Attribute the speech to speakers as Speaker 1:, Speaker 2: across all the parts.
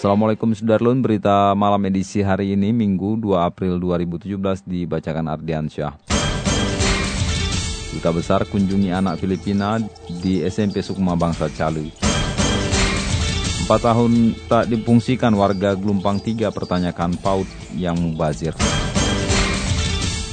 Speaker 1: Assalamualaikum Sudarlun, berita malam edisi hari ini Minggu 2 April 2017 dibacakan Ardiansyah. Duta Besar kunjungi anak Filipina di SMP Sukma Bangsa Calu. Empat tahun tak dipungsikan warga Gelumpang 3 pertanyakan PAUD yang mubazir.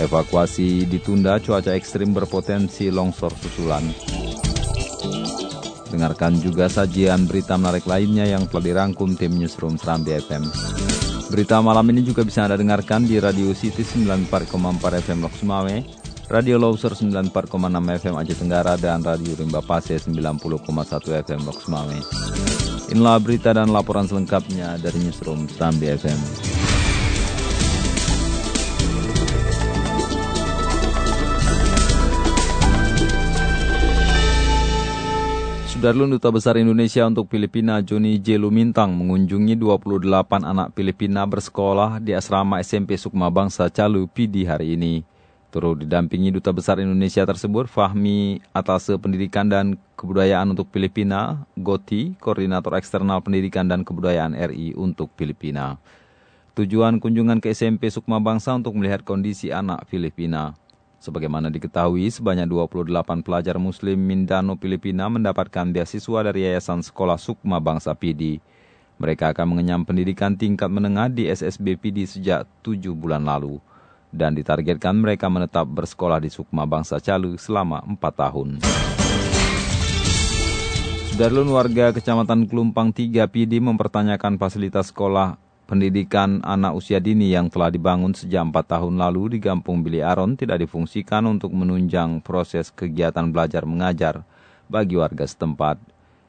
Speaker 1: Evakuasi ditunda cuaca ekstrim berpotensi longsor susulan. Dengarkan juga sajian berita menarik lainnya yang telah dirangkum tim Newsroom Serambi FM. Berita malam ini juga bisa Anda dengarkan di Radio City 94,4 FM Lok Sumawe, Radio Loser 94,6 FM Aceh Tenggara, dan Radio Rimba Pase 90,1 FM Lok Sumawe. Inilah berita dan laporan selengkapnya dari Newsroom Serambi FM. Sudarlun Duta Besar Indonesia untuk Filipina Joni J. Lumintang mengunjungi 28 anak Filipina bersekolah di asrama SMP Sukma Bangsa Calu PD hari ini. Turut didampingi Duta Besar Indonesia tersebut Fahmi Atase Pendidikan dan Kebudayaan untuk Filipina, Goti, Koordinator Eksternal Pendidikan dan Kebudayaan RI untuk Filipina. Tujuan kunjungan ke SMP Sukma Bangsa untuk melihat kondisi anak Filipina. Sebagaimana diketahui, sebanyak 28 pelajar muslim Mindano, Filipina mendapatkan beasiswa dari Yayasan Sekolah Sukma Bangsa PD. Mereka akan mengenyam pendidikan tingkat menengah di SSB PD sejak 7 bulan lalu. Dan ditargetkan mereka menetap bersekolah di Sukma Bangsa Calu selama 4 tahun. Sudarlun warga Kecamatan Kelumpang 3 PD mempertanyakan fasilitas sekolah pendidikan anak usia dini yang telah dibangun sejak 4 tahun lalu di Kampung Bili Aron tidak difungsikan untuk menunjang proses kegiatan belajar mengajar bagi warga setempat.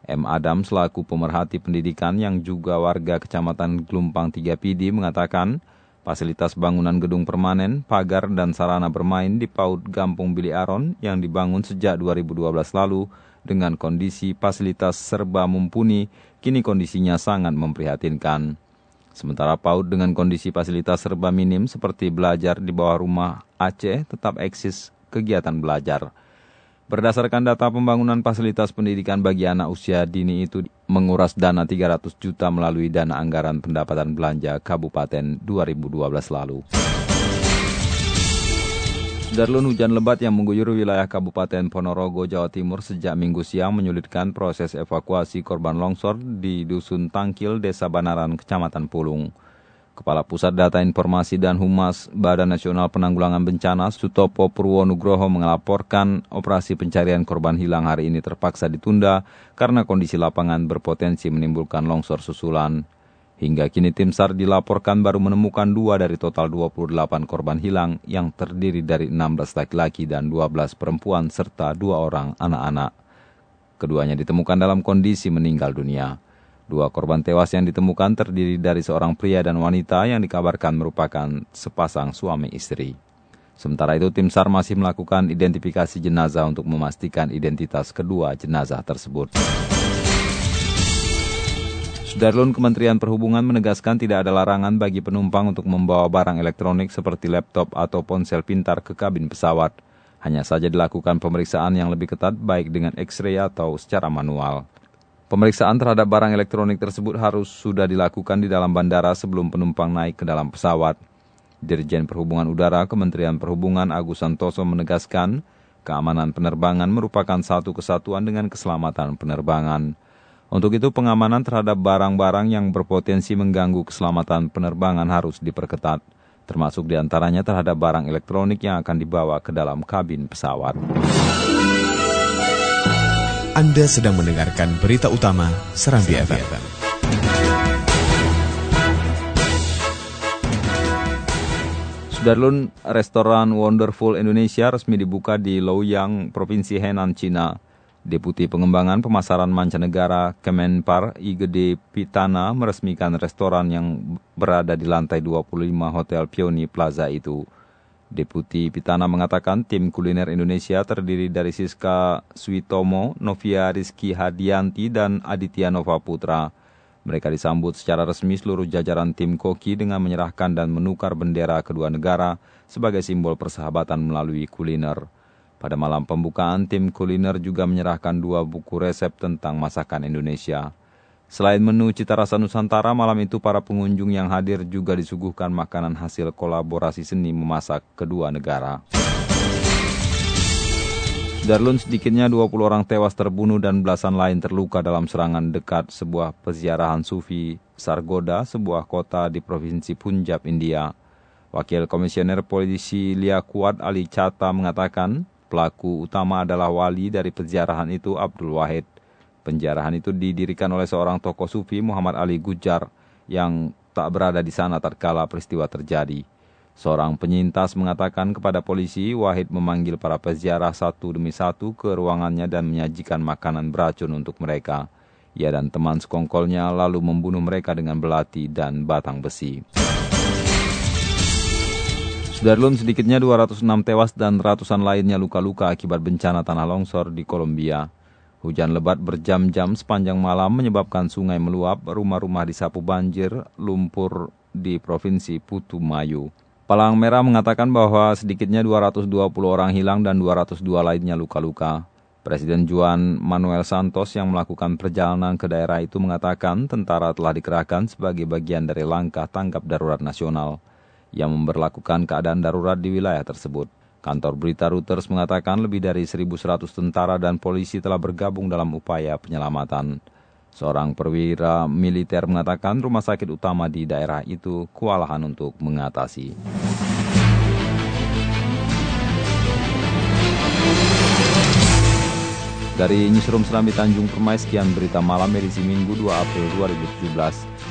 Speaker 1: M. Adam selaku pemerhati pendidikan yang juga warga Kecamatan Gelumpang 3 PD mengatakan fasilitas bangunan gedung permanen, pagar, dan sarana bermain di PAUD Kampung Bili Aron yang dibangun sejak 2012 lalu dengan kondisi fasilitas serba mumpuni, kini kondisinya sangat memprihatinkan. Sementara PAUD dengan kondisi fasilitas serba minim seperti belajar di bawah rumah Aceh tetap eksis kegiatan belajar. Berdasarkan data pembangunan fasilitas pendidikan bagi anak usia dini itu menguras dana 300 juta melalui dana anggaran pendapatan belanja Kabupaten 2012 lalu. Darlun hujan lebat yang mengguyur wilayah Kabupaten Ponorogo, Jawa Timur sejak minggu siang menyulitkan proses evakuasi korban longsor di Dusun Tangkil, Desa Banaran, Kecamatan Pulung. Kepala Pusat Data Informasi dan Humas Badan Nasional Penanggulangan Bencana Sutopo Purwonugroho melaporkan operasi pencarian korban hilang hari ini terpaksa ditunda karena kondisi lapangan berpotensi menimbulkan longsor susulan. Hingga kini tim SAR dilaporkan baru menemukan dua dari total 28 korban hilang yang terdiri dari 16 laki-laki dan 12 perempuan serta dua orang anak-anak. Keduanya ditemukan dalam kondisi meninggal dunia. Dua korban tewas yang ditemukan terdiri dari seorang pria dan wanita yang dikabarkan merupakan sepasang suami istri. Sementara itu tim SAR masih melakukan identifikasi jenazah untuk memastikan identitas kedua jenazah tersebut. Sudarlun Kementerian Perhubungan menegaskan tidak ada larangan bagi penumpang untuk membawa barang elektronik seperti laptop atau ponsel pintar ke kabin pesawat. Hanya saja dilakukan pemeriksaan yang lebih ketat baik dengan X-ray atau secara manual. Pemeriksaan terhadap barang elektronik tersebut harus sudah dilakukan di dalam bandara sebelum penumpang naik ke dalam pesawat. Dirjen Perhubungan Udara Kementerian Perhubungan Agus Santoso menegaskan, keamanan penerbangan merupakan satu kesatuan dengan keselamatan penerbangan. Untuk itu pengamanan terhadap barang-barang yang berpotensi mengganggu keselamatan penerbangan harus diperketat, termasuk di antaranya terhadap barang elektronik yang akan dibawa ke dalam kabin pesawat.
Speaker 2: Anda sedang mendengarkan berita utama Serambi FM.
Speaker 1: Sudarlun, restoran Wonderful Indonesia resmi dibuka di Loyang, Provinsi Henan, Cina. Deputi Pengembangan Pemasaran Mancanegara Kemenpar Igede Pitana meresmikan restoran yang berada di lantai 25 Hotel Pioni Plaza itu. Deputi Pitana mengatakan tim kuliner Indonesia terdiri dari Siska Switomo, Novia Rizky Hadianti, dan Aditya Nova Putra. Mereka disambut secara resmi seluruh jajaran tim koki dengan menyerahkan dan menukar bendera kedua negara sebagai simbol persahabatan melalui kuliner. Pada malam pembukaan, tim kuliner juga menyerahkan dua buku resep tentang masakan Indonesia. Selain menu cita rasa Nusantara, malam itu para pengunjung yang hadir juga disuguhkan makanan hasil kolaborasi seni memasak kedua negara. Darlun sedikitnya 20 orang tewas terbunuh dan belasan lain terluka dalam serangan dekat sebuah peziarahan sufi Sargoda, sebuah kota di Provinsi Punjab, India. Wakil Komisioner Polisi Lia Kuat Ali Chata mengatakan Pelaku utama adalah wali dari penjarahan itu Abdul Wahid. Penjarahan itu didirikan oleh seorang tokoh sufi Muhammad Ali Gujar yang tak berada di sana tatkala peristiwa terjadi. Seorang penyintas mengatakan kepada polisi Wahid memanggil para peziarah satu demi satu ke ruangannya dan menyajikan makanan beracun untuk mereka. Ia dan teman sekongkolnya lalu membunuh mereka dengan belati dan batang besi. Sudarlun sedikitnya 206 tewas dan ratusan lainnya luka-luka akibat bencana tanah longsor di Kolombia. Hujan lebat berjam-jam sepanjang malam menyebabkan sungai meluap, rumah-rumah disapu banjir, lumpur di Provinsi Putumayo. Palang Merah mengatakan bahwa sedikitnya 220 orang hilang dan 202 lainnya luka-luka. Presiden Juan Manuel Santos yang melakukan perjalanan ke daerah itu mengatakan tentara telah dikerahkan sebagai bagian dari langkah tanggap darurat nasional yang memperlakukan keadaan darurat di wilayah tersebut. Kantor berita Reuters mengatakan lebih dari 1.100 tentara dan polisi telah bergabung dalam upaya penyelamatan. Seorang perwira militer mengatakan rumah sakit utama di daerah itu kewalahan untuk mengatasi. Dari Newsroom Serambi Tanjung Permai, sekian berita malam edisi Minggu 2 April 2017.